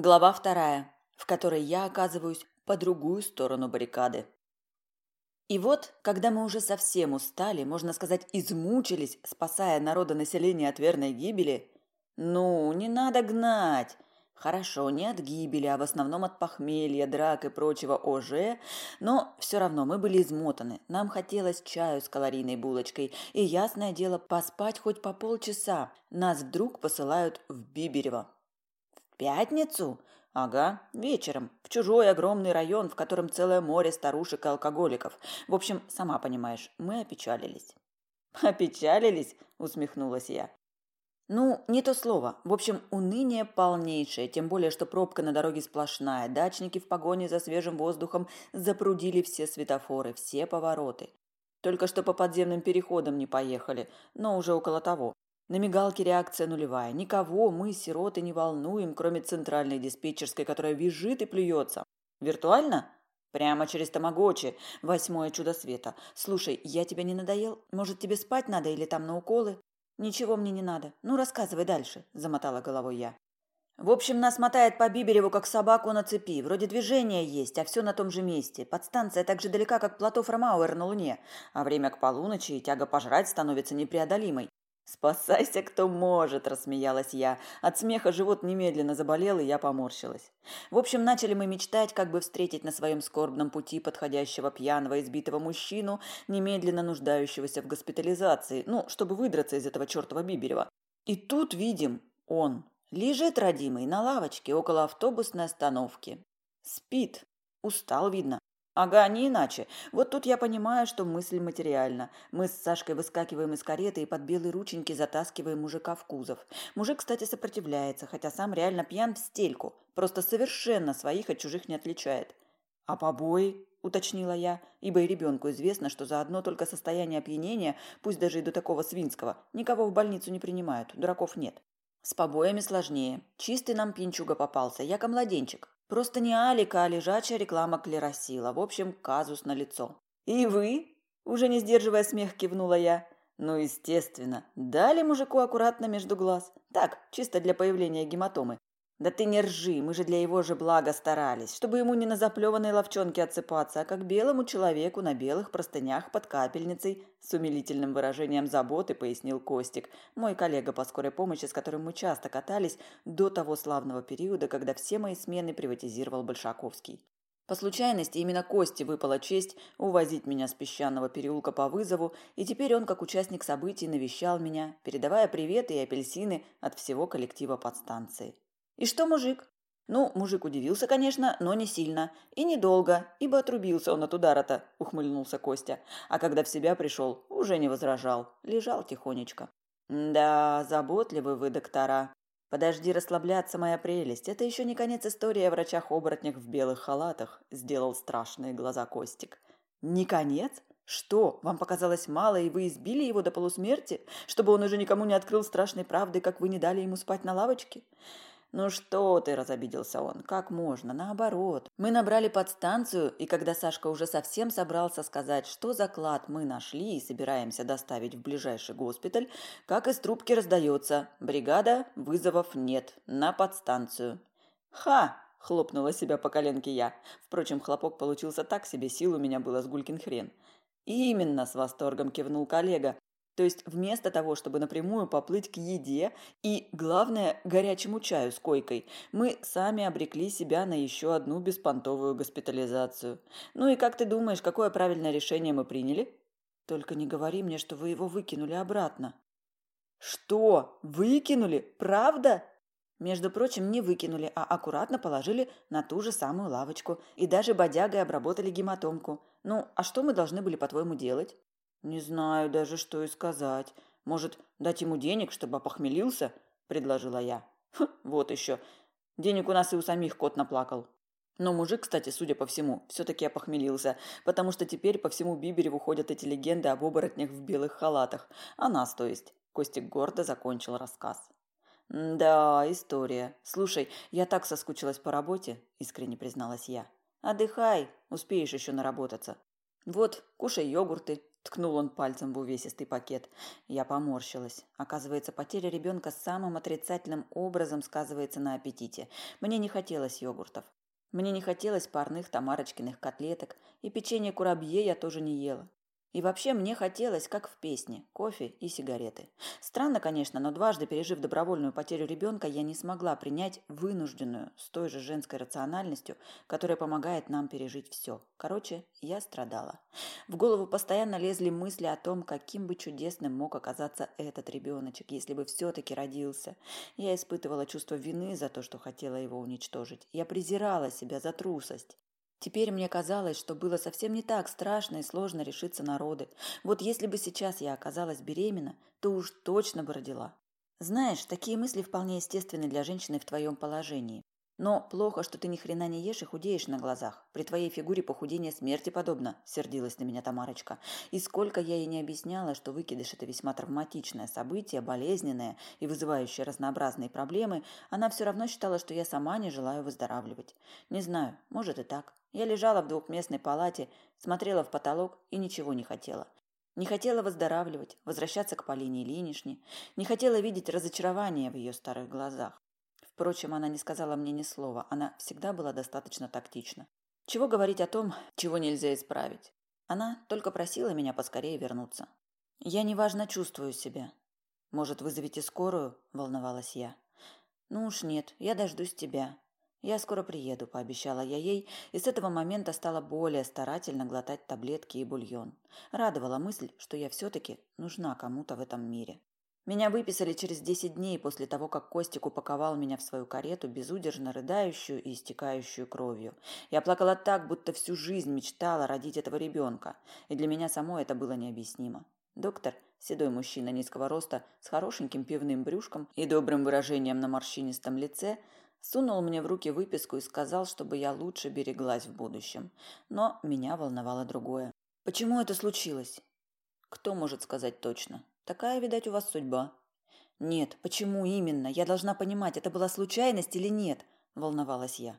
Глава вторая, в которой я оказываюсь по другую сторону баррикады. И вот, когда мы уже совсем устали, можно сказать, измучились, спасая народонаселение от верной гибели, ну, не надо гнать. Хорошо, не от гибели, а в основном от похмелья, драк и прочего ОЖ, но все равно мы были измотаны. Нам хотелось чаю с калорийной булочкой, и, ясное дело, поспать хоть по полчаса. Нас вдруг посылают в Биберево. Пятницу? Ага, вечером, в чужой огромный район, в котором целое море старушек и алкоголиков. В общем, сама понимаешь, мы опечалились. Опечалились? Усмехнулась я. Ну, не то слово. В общем, уныние полнейшее, тем более, что пробка на дороге сплошная. Дачники в погоне за свежим воздухом запрудили все светофоры, все повороты. Только что по подземным переходам не поехали, но уже около того. На мигалке реакция нулевая. Никого мы, сироты, не волнуем, кроме центральной диспетчерской, которая визжит и плюется. Виртуально? Прямо через тамагочи. Восьмое чудо света. Слушай, я тебя не надоел? Может, тебе спать надо или там на уколы? Ничего мне не надо. Ну, рассказывай дальше, замотала головой я. В общем, нас мотает по Бибереву, как собаку на цепи. Вроде движения есть, а все на том же месте. Подстанция так же далека, как плато Фромауэр на Луне. А время к полуночи и тяга пожрать становится непреодолимой. «Спасайся, кто может!» – рассмеялась я. От смеха живот немедленно заболел, и я поморщилась. В общем, начали мы мечтать, как бы встретить на своем скорбном пути подходящего пьяного избитого мужчину, немедленно нуждающегося в госпитализации, ну, чтобы выдраться из этого чертова Биберева. И тут видим, он лежит, родимый, на лавочке около автобусной остановки. Спит. Устал, видно. Ага, не иначе. Вот тут я понимаю, что мысль материальна. Мы с Сашкой выскакиваем из кареты и под белые рученьки затаскиваем мужика в кузов. Мужик, кстати, сопротивляется, хотя сам реально пьян в стельку. Просто совершенно своих от чужих не отличает. А побои? уточнила я, ибо и ребенку известно, что за одно только состояние опьянения, пусть даже и до такого свинского, никого в больницу не принимают, дураков нет. С побоями сложнее. Чистый нам пьянчуга попался, яко младенчик. Просто не Алика, а лежачая реклама клеросила. В общем, казус на лицо. «И вы?» – уже не сдерживая смех, кивнула я. «Ну, естественно. Дали мужику аккуратно между глаз. Так, чисто для появления гематомы. Да ты не ржи, мы же для его же блага старались, чтобы ему не на заплеванной ловчонке отсыпаться, а как белому человеку на белых простынях под капельницей с умилительным выражением заботы, пояснил Костик, мой коллега по скорой помощи, с которым мы часто катались до того славного периода, когда все мои смены приватизировал Большаковский. По случайности именно Косте выпала честь увозить меня с песчаного переулка по вызову, и теперь он, как участник событий, навещал меня, передавая приветы и апельсины от всего коллектива подстанции. «И что мужик?» «Ну, мужик удивился, конечно, но не сильно. И недолго, ибо отрубился он от удара-то», – ухмыльнулся Костя. А когда в себя пришел, уже не возражал. Лежал тихонечко. «Да, заботливы вы, доктора. Подожди расслабляться, моя прелесть. Это еще не конец истории о врачах-оборотнях в белых халатах», – сделал страшные глаза Костик. «Не конец? Что, вам показалось мало, и вы избили его до полусмерти, чтобы он уже никому не открыл страшной правды, как вы не дали ему спать на лавочке?» «Ну что ты?» – разобиделся он. «Как можно? Наоборот. Мы набрали подстанцию, и когда Сашка уже совсем собрался сказать, что заклад мы нашли и собираемся доставить в ближайший госпиталь, как из трубки раздается «Бригада, вызовов нет. На подстанцию». «Ха!» – хлопнула себя по коленке я. Впрочем, хлопок получился так себе, сил у меня было с гулькин хрен. «Именно!» – с восторгом кивнул коллега. То есть вместо того, чтобы напрямую поплыть к еде и, главное, горячему чаю с койкой, мы сами обрекли себя на еще одну беспонтовую госпитализацию. Ну и как ты думаешь, какое правильное решение мы приняли? Только не говори мне, что вы его выкинули обратно. Что? Выкинули? Правда? Между прочим, не выкинули, а аккуратно положили на ту же самую лавочку и даже бодягой обработали гематомку. Ну, а что мы должны были, по-твоему, делать? «Не знаю даже, что и сказать. Может, дать ему денег, чтобы опохмелился?» – предложила я. Хм, вот еще. Денег у нас и у самих кот наплакал. Но мужик, кстати, судя по всему, все-таки опохмелился, потому что теперь по всему Бибереву ходят эти легенды об оборотнях в белых халатах. О нас, то есть. Костик гордо закончил рассказ. «Да, история. Слушай, я так соскучилась по работе», – искренне призналась я. «Отдыхай, успеешь еще наработаться. Вот, кушай йогурты, Ткнул он пальцем в увесистый пакет. Я поморщилась. Оказывается, потеря ребенка самым отрицательным образом сказывается на аппетите. Мне не хотелось йогуртов. Мне не хотелось парных тамарочкиных котлеток, и печенье курабье я тоже не ела. И вообще мне хотелось, как в песне, кофе и сигареты. Странно, конечно, но дважды пережив добровольную потерю ребенка, я не смогла принять вынужденную, с той же женской рациональностью, которая помогает нам пережить все. Короче, я страдала. В голову постоянно лезли мысли о том, каким бы чудесным мог оказаться этот ребеночек, если бы все-таки родился. Я испытывала чувство вины за то, что хотела его уничтожить. Я презирала себя за трусость. Теперь мне казалось, что было совсем не так страшно и сложно решиться на роды. Вот если бы сейчас я оказалась беременна, то уж точно бы родила. Знаешь, такие мысли вполне естественны для женщины в твоем положении. Но плохо, что ты ни хрена не ешь и худеешь на глазах. При твоей фигуре похудение смерти подобно, сердилась на меня Тамарочка. И сколько я ей не объясняла, что выкидыш это весьма травматичное событие, болезненное и вызывающее разнообразные проблемы, она все равно считала, что я сама не желаю выздоравливать. Не знаю, может и так. Я лежала в двухместной палате, смотрела в потолок и ничего не хотела. Не хотела выздоравливать, возвращаться к Полине Ильиничне, не хотела видеть разочарование в ее старых глазах. Впрочем, она не сказала мне ни слова, она всегда была достаточно тактична. Чего говорить о том, чего нельзя исправить? Она только просила меня поскорее вернуться. Я неважно чувствую себя. Может, вызовете скорую? волновалась я. Ну уж нет, я дождусь тебя. Я скоро приеду, пообещала я ей, и с этого момента стала более старательно глотать таблетки и бульон. Радовала мысль, что я все таки нужна кому-то в этом мире. Меня выписали через десять дней после того, как Костик упаковал меня в свою карету, безудержно рыдающую и истекающую кровью. Я плакала так, будто всю жизнь мечтала родить этого ребенка, и для меня самой это было необъяснимо. Доктор, седой мужчина низкого роста, с хорошеньким пивным брюшком и добрым выражением на морщинистом лице, сунул мне в руки выписку и сказал, чтобы я лучше береглась в будущем. Но меня волновало другое. Почему это случилось? Кто может сказать точно? Такая, видать, у вас судьба. Нет, почему именно? Я должна понимать, это была случайность или нет, волновалась я.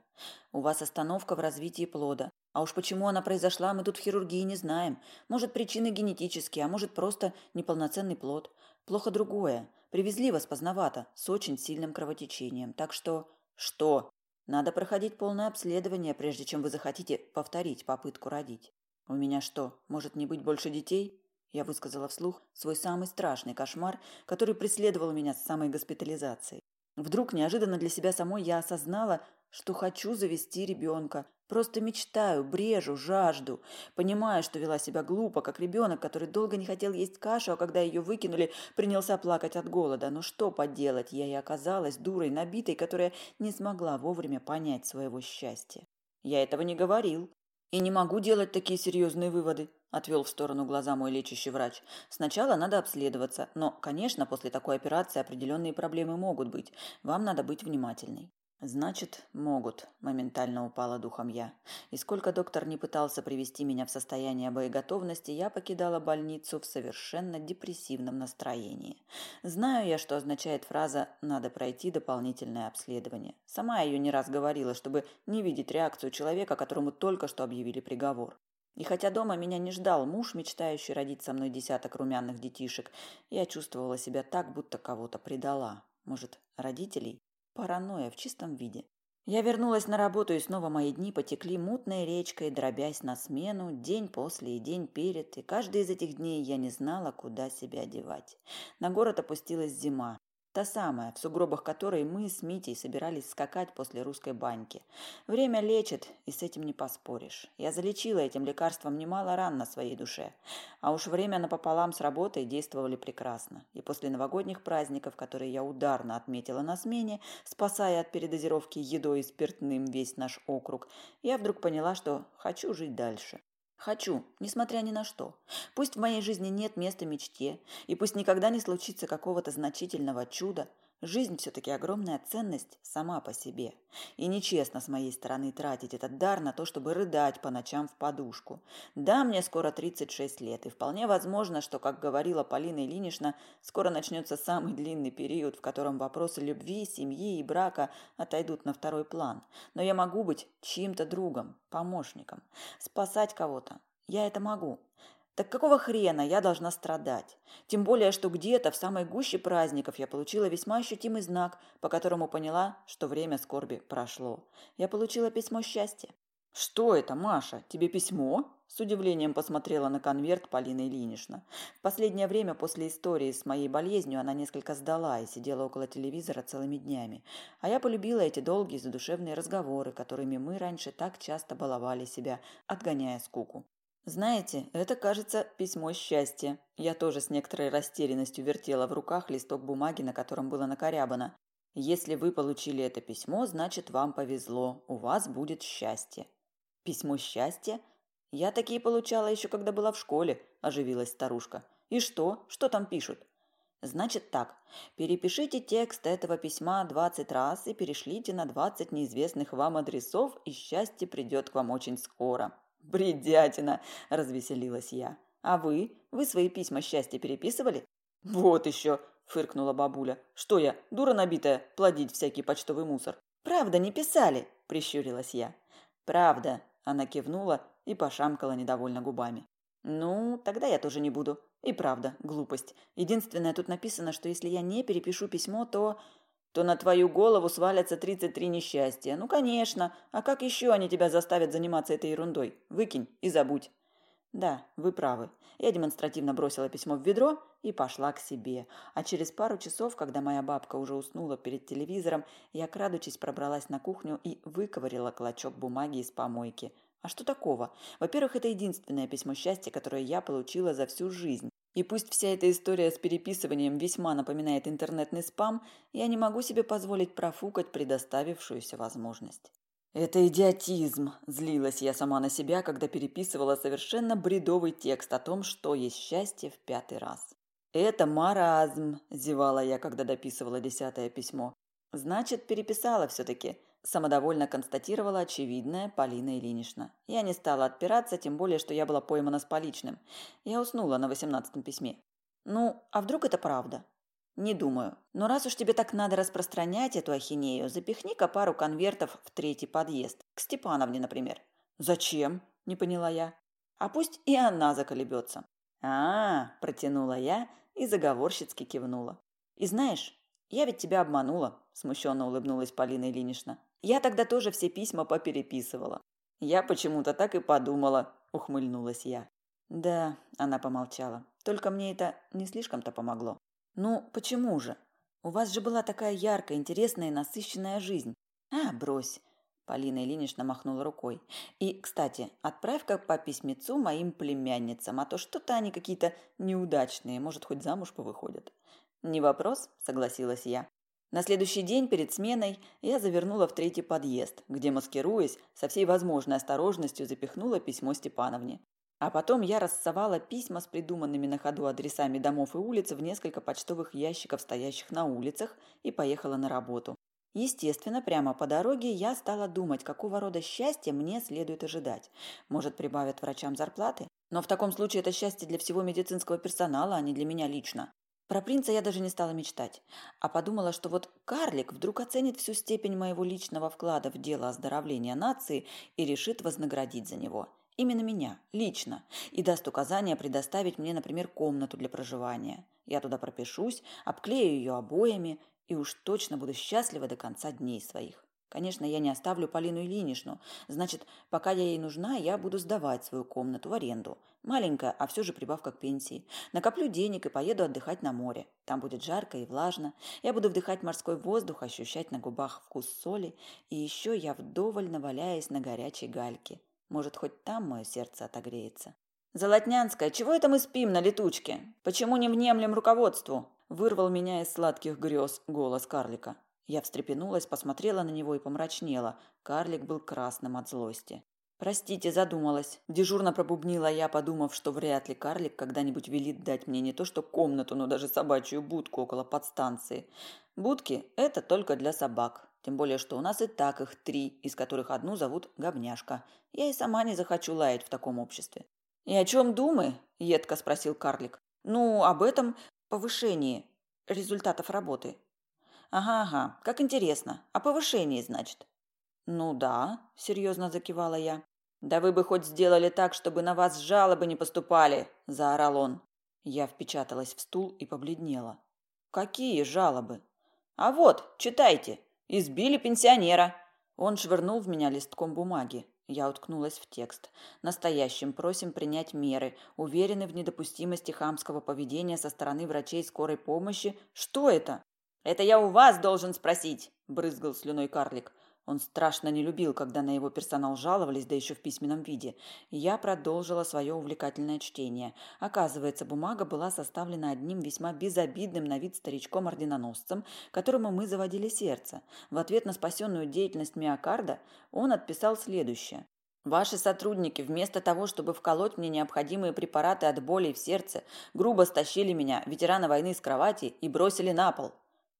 У вас остановка в развитии плода. А уж почему она произошла, мы тут в хирургии не знаем. Может, причины генетические, а может, просто неполноценный плод. Плохо другое. Привезли вас поздновато, с очень сильным кровотечением. Так что... Что? Надо проходить полное обследование, прежде чем вы захотите повторить попытку родить. У меня что, может не быть больше детей? Я высказала вслух свой самый страшный кошмар, который преследовал меня с самой госпитализации. Вдруг неожиданно для себя самой я осознала, что хочу завести ребенка. Просто мечтаю, брежу, жажду. Понимаю, что вела себя глупо, как ребенок, который долго не хотел есть кашу, а когда ее выкинули, принялся плакать от голода. Но что поделать, я и оказалась дурой, набитой, которая не смогла вовремя понять своего счастья. Я этого не говорил. И не могу делать такие серьезные выводы. Отвел в сторону глаза мой лечащий врач. Сначала надо обследоваться, но, конечно, после такой операции определенные проблемы могут быть. Вам надо быть внимательной. Значит, могут, моментально упала духом я. И сколько доктор не пытался привести меня в состояние боеготовности, я покидала больницу в совершенно депрессивном настроении. Знаю я, что означает фраза «надо пройти дополнительное обследование». Сама ее не раз говорила, чтобы не видеть реакцию человека, которому только что объявили приговор. И хотя дома меня не ждал муж, мечтающий родить со мной десяток румяных детишек, я чувствовала себя так, будто кого-то предала. Может, родителей? Паранойя в чистом виде. Я вернулась на работу, и снова мои дни потекли мутной речкой, дробясь на смену, день после и день перед, и каждый из этих дней я не знала, куда себя девать. На город опустилась зима. Та самая, в сугробах которой мы с Митей собирались скакать после русской баньки. Время лечит, и с этим не поспоришь. Я залечила этим лекарством немало ран на своей душе. А уж время напополам с работой действовали прекрасно. И после новогодних праздников, которые я ударно отметила на смене, спасая от передозировки едой и спиртным весь наш округ, я вдруг поняла, что хочу жить дальше. Хочу, несмотря ни на что. Пусть в моей жизни нет места мечте, и пусть никогда не случится какого-то значительного чуда, Жизнь все-таки огромная ценность сама по себе. И нечестно с моей стороны тратить этот дар на то, чтобы рыдать по ночам в подушку. Да, мне скоро 36 лет, и вполне возможно, что, как говорила Полина Ильинична, скоро начнется самый длинный период, в котором вопросы любви, семьи и брака отойдут на второй план. Но я могу быть чьим-то другом, помощником, спасать кого-то. Я это могу. Так какого хрена я должна страдать? Тем более, что где-то в самой гуще праздников я получила весьма ощутимый знак, по которому поняла, что время скорби прошло. Я получила письмо счастья. «Что это, Маша? Тебе письмо?» С удивлением посмотрела на конверт Полина Ильинична. В последнее время после истории с моей болезнью она несколько сдала и сидела около телевизора целыми днями. А я полюбила эти долгие задушевные разговоры, которыми мы раньше так часто баловали себя, отгоняя скуку. Знаете, это, кажется, письмо счастья. Я тоже с некоторой растерянностью вертела в руках листок бумаги, на котором было накорябано. Если вы получили это письмо, значит, вам повезло. У вас будет счастье. Письмо счастья? Я такие получала еще когда была в школе, оживилась старушка. И что? Что там пишут? Значит так, перепишите текст этого письма 20 раз и перешлите на 20 неизвестных вам адресов, и счастье придет к вам очень скоро. Бредятина, развеселилась я. А вы? Вы свои письма счастья переписывали? Вот еще, фыркнула бабуля. Что я, дура набитая, плодить всякий почтовый мусор? Правда, не писали, прищурилась я. Правда, она кивнула и пошамкала недовольно губами. «Ну, тогда я тоже не буду. И правда, глупость. Единственное, тут написано, что если я не перепишу письмо, то... то на твою голову свалятся 33 несчастья. Ну, конечно. А как еще они тебя заставят заниматься этой ерундой? Выкинь и забудь». «Да, вы правы». Я демонстративно бросила письмо в ведро и пошла к себе. А через пару часов, когда моя бабка уже уснула перед телевизором, я, крадучись, пробралась на кухню и выковырила клочок бумаги из помойки – а что такого? Во-первых, это единственное письмо счастья, которое я получила за всю жизнь. И пусть вся эта история с переписыванием весьма напоминает интернетный спам, я не могу себе позволить профукать предоставившуюся возможность. «Это идиотизм!» – злилась я сама на себя, когда переписывала совершенно бредовый текст о том, что есть счастье в пятый раз. «Это маразм!» – зевала я, когда дописывала десятое письмо. «Значит, переписала все-таки. Самодовольно констатировала очевидная Полина Ильинична. Я не стала отпираться, тем более, что я была поймана с поличным. Я уснула на восемнадцатом письме. Ну, а вдруг это правда? Не думаю. Но раз уж тебе так надо распространять эту ахинею, запихни-ка пару конвертов в третий подъезд. К Степановне, например. Зачем? Не поняла я. А пусть и она заколебется. А, -а, -а протянула я и заговорщицки кивнула. И знаешь, я ведь тебя обманула, смущенно улыбнулась Полина Ильинична. Я тогда тоже все письма попереписывала. Я почему-то так и подумала, ухмыльнулась я. Да, она помолчала. Только мне это не слишком-то помогло. Ну, почему же? У вас же была такая яркая, интересная и насыщенная жизнь. А, брось. Полина Ильинична махнула рукой. И, кстати, отправь-ка по письмецу моим племянницам, а то что-то они какие-то неудачные, может, хоть замуж повыходят. Не вопрос, согласилась я. На следующий день перед сменой я завернула в третий подъезд, где, маскируясь, со всей возможной осторожностью запихнула письмо Степановне. А потом я рассовала письма с придуманными на ходу адресами домов и улиц в несколько почтовых ящиков, стоящих на улицах, и поехала на работу. Естественно, прямо по дороге я стала думать, какого рода счастье мне следует ожидать. Может, прибавят врачам зарплаты? Но в таком случае это счастье для всего медицинского персонала, а не для меня лично. Про принца я даже не стала мечтать, а подумала, что вот карлик вдруг оценит всю степень моего личного вклада в дело оздоровления нации и решит вознаградить за него. Именно меня, лично, и даст указание предоставить мне, например, комнату для проживания. Я туда пропишусь, обклею ее обоями и уж точно буду счастлива до конца дней своих. Конечно, я не оставлю Полину Ильиничну. Значит, пока я ей нужна, я буду сдавать свою комнату в аренду. Маленькая, а все же прибавка к пенсии. Накоплю денег и поеду отдыхать на море. Там будет жарко и влажно. Я буду вдыхать морской воздух, ощущать на губах вкус соли. И еще я вдоволь наваляюсь на горячей гальке. Может, хоть там мое сердце отогреется. «Золотнянская, чего это мы спим на летучке? Почему не внемлем руководству?» Вырвал меня из сладких грез голос карлика. Я встрепенулась, посмотрела на него и помрачнела. Карлик был красным от злости. «Простите, задумалась». Дежурно пробубнила я, подумав, что вряд ли карлик когда-нибудь велит дать мне не то что комнату, но даже собачью будку около подстанции. Будки – это только для собак. Тем более, что у нас и так их три, из которых одну зовут Говняшка. Я и сама не захочу лаять в таком обществе. «И о чем думы?» – едко спросил карлик. «Ну, об этом повышении результатов работы. Ага, ага, как интересно. О повышении, значит? Ну да, серьезно закивала я. Да вы бы хоть сделали так, чтобы на вас жалобы не поступали, заорал он. Я впечаталась в стул и побледнела. Какие жалобы? А вот, читайте. Избили пенсионера. Он швырнул в меня листком бумаги. Я уткнулась в текст. Настоящим просим принять меры. Уверены в недопустимости хамского поведения со стороны врачей скорой помощи. Что это? Это я у вас должен спросить, брызгал слюной карлик. Он страшно не любил, когда на его персонал жаловались, да еще в письменном виде. Я продолжила свое увлекательное чтение. Оказывается, бумага была составлена одним весьма безобидным на вид старичком-орденоносцем, которому мы заводили сердце. В ответ на спасенную деятельность миокарда он отписал следующее. Ваши сотрудники, вместо того, чтобы вколоть мне необходимые препараты от боли в сердце, грубо стащили меня, ветерана войны, с кровати и бросили на пол.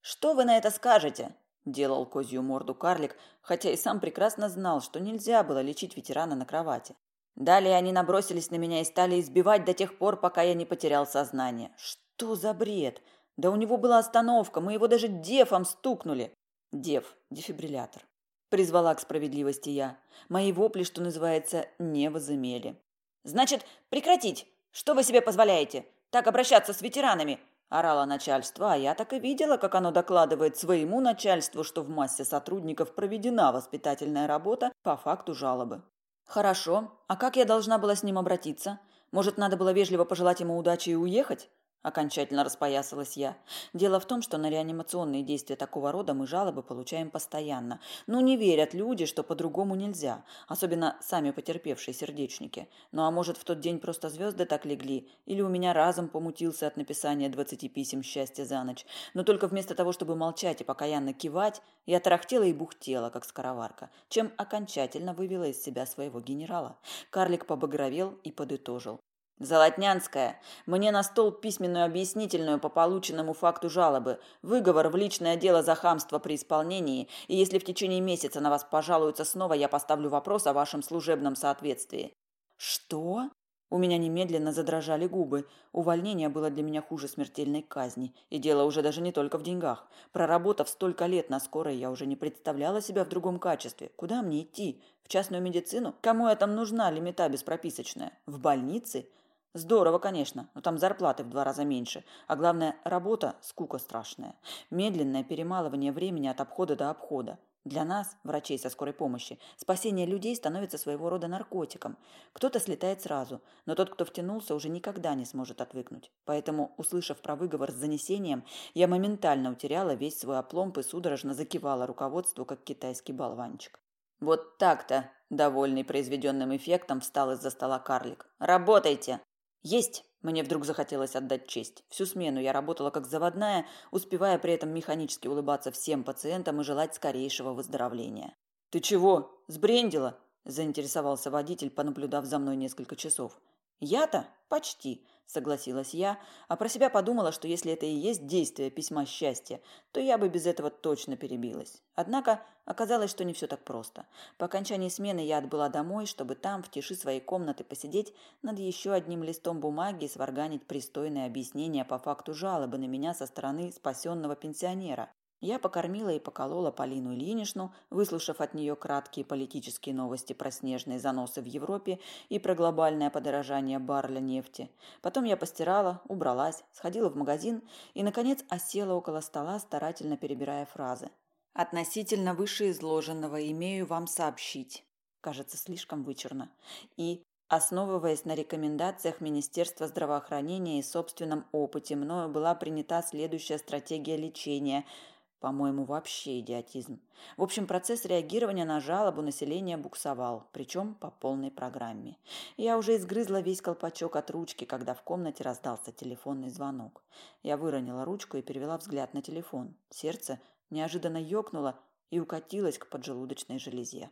Что вы на это скажете? делал козью морду карлик, хотя и сам прекрасно знал, что нельзя было лечить ветерана на кровати. Далее они набросились на меня и стали избивать до тех пор, пока я не потерял сознание. Что за бред? Да у него была остановка, мы его даже дефом стукнули. Деф, дефибриллятор. Призвала к справедливости я. Мои вопли, что называется, не возымели. Значит, прекратить. Что вы себе позволяете? Так обращаться с ветеранами? Орало начальство, а я так и видела, как оно докладывает своему начальству, что в массе сотрудников проведена воспитательная работа по факту жалобы. Хорошо, а как я должна была с ним обратиться? Может, надо было вежливо пожелать ему удачи и уехать? Окончательно распоясалась я. Дело в том, что на реанимационные действия такого рода мы жалобы получаем постоянно. Ну, не верят люди, что по-другому нельзя. Особенно сами потерпевшие сердечники. Ну, а может, в тот день просто звезды так легли? Или у меня разом помутился от написания двадцати писем счастья за ночь. Но только вместо того, чтобы молчать и покаянно кивать, я тарахтела и бухтела, как скороварка, чем окончательно вывела из себя своего генерала. Карлик побагровел и подытожил. Золотнянская, мне на стол письменную объяснительную по полученному факту жалобы, выговор в личное дело за хамство при исполнении, и если в течение месяца на вас пожалуются снова, я поставлю вопрос о вашем служебном соответствии. Что? У меня немедленно задрожали губы. Увольнение было для меня хуже смертельной казни. И дело уже даже не только в деньгах. Проработав столько лет на скорой, я уже не представляла себя в другом качестве. Куда мне идти? В частную медицину? Кому я там нужна, лимита беспрописочная? В больнице? Здорово, конечно, но там зарплаты в два раза меньше. А главное, работа – скука страшная. Медленное перемалывание времени от обхода до обхода. Для нас, врачей со скорой помощи, спасение людей становится своего рода наркотиком. Кто-то слетает сразу, но тот, кто втянулся, уже никогда не сможет отвыкнуть. Поэтому, услышав про выговор с занесением, я моментально утеряла весь свой опломб и судорожно закивала руководству, как китайский болванчик. Вот так-то, довольный произведенным эффектом, встал из-за стола карлик. «Работайте!» Есть! Мне вдруг захотелось отдать честь. Всю смену я работала как заводная, успевая при этом механически улыбаться всем пациентам и желать скорейшего выздоровления. «Ты чего? Сбрендила?» – заинтересовался водитель, понаблюдав за мной несколько часов. «Я-то? Почти согласилась я, а про себя подумала, что если это и есть действие письма счастья, то я бы без этого точно перебилась. Однако оказалось, что не все так просто. По окончании смены я отбыла домой, чтобы там, в тиши своей комнаты, посидеть над еще одним листом бумаги и сварганить пристойное объяснение по факту жалобы на меня со стороны спасенного пенсионера. Я покормила и поколола Полину Ильиничну, выслушав от нее краткие политические новости про снежные заносы в Европе и про глобальное подорожание барреля нефти. Потом я постирала, убралась, сходила в магазин и, наконец, осела около стола, старательно перебирая фразы. «Относительно вышеизложенного имею вам сообщить». Кажется, слишком вычурно. И Основываясь на рекомендациях Министерства здравоохранения и собственном опыте, мною была принята следующая стратегия лечения – по-моему, вообще идиотизм. В общем, процесс реагирования на жалобу населения буксовал, причем по полной программе. Я уже изгрызла весь колпачок от ручки, когда в комнате раздался телефонный звонок. Я выронила ручку и перевела взгляд на телефон. Сердце неожиданно ёкнуло и укатилось к поджелудочной железе.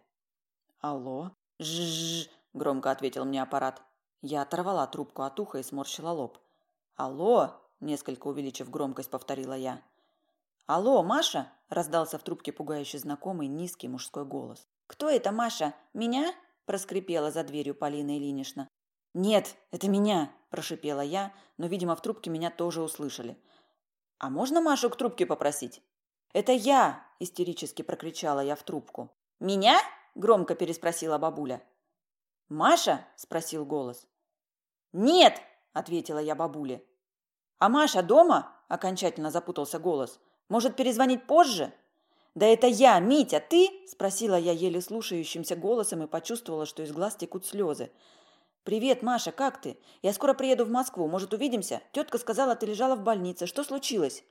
«Алло?» «Жжж!» – громко ответил мне аппарат. Я оторвала трубку от уха и сморщила лоб. «Алло!» – несколько увеличив громкость, повторила я. «Алло, Маша?» – раздался в трубке пугающий знакомый низкий мужской голос. «Кто это, Маша? Меня?» – проскрипела за дверью Полина Ильинична. «Нет, это меня!» – прошипела я, но, видимо, в трубке меня тоже услышали. «А можно Машу к трубке попросить?» «Это я!» – истерически прокричала я в трубку. «Меня?» – громко переспросила бабуля. «Маша?» – спросил голос. «Нет!» – ответила я бабуле. А Маша дома? окончательно запутался голос. Может, перезвонить позже? Да это я, Митя, ты? спросила я еле слушающимся голосом и почувствовала, что из глаз текут слезы. «Привет, Маша, как ты? Я скоро приеду в Москву. Может, увидимся? Тетка сказала, ты лежала в больнице. Что случилось?»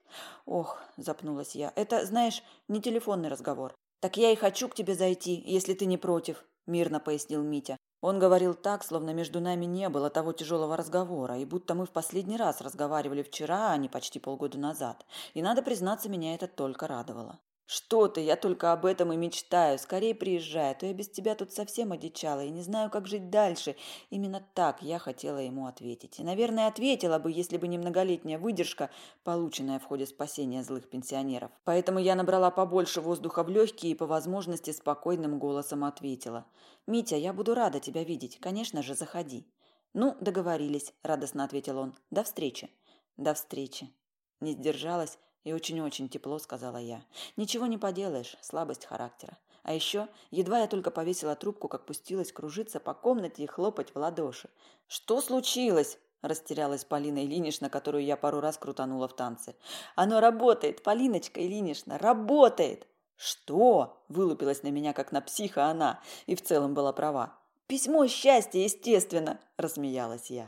«Ох», – запнулась я, – «это, знаешь, не телефонный разговор». «Так я и хочу к тебе зайти, если ты не против», – мирно пояснил Митя. Он говорил так, словно между нами не было того тяжелого разговора, и будто мы в последний раз разговаривали вчера, а не почти полгода назад. И, надо признаться, меня это только радовало. «Что ты? Я только об этом и мечтаю. Скорее приезжай, а то я без тебя тут совсем одичала и не знаю, как жить дальше». Именно так я хотела ему ответить. И, наверное, ответила бы, если бы не многолетняя выдержка, полученная в ходе спасения злых пенсионеров. Поэтому я набрала побольше воздуха в легкие и по возможности спокойным голосом ответила. «Митя, я буду рада тебя видеть. Конечно же, заходи». «Ну, договорились», – радостно ответил он. «До встречи». «До встречи». Не сдержалась и очень-очень тепло сказала я. Ничего не поделаешь, слабость характера. А еще, едва я только повесила трубку, как пустилась кружиться по комнате и хлопать в ладоши. «Что случилось?» – растерялась Полина Ильинична, которую я пару раз крутанула в танце. «Оно работает, Полиночка Ильинична, работает!» «Что?» – вылупилась на меня, как на психа она, и в целом была права. «Письмо счастья, естественно!» – рассмеялась я.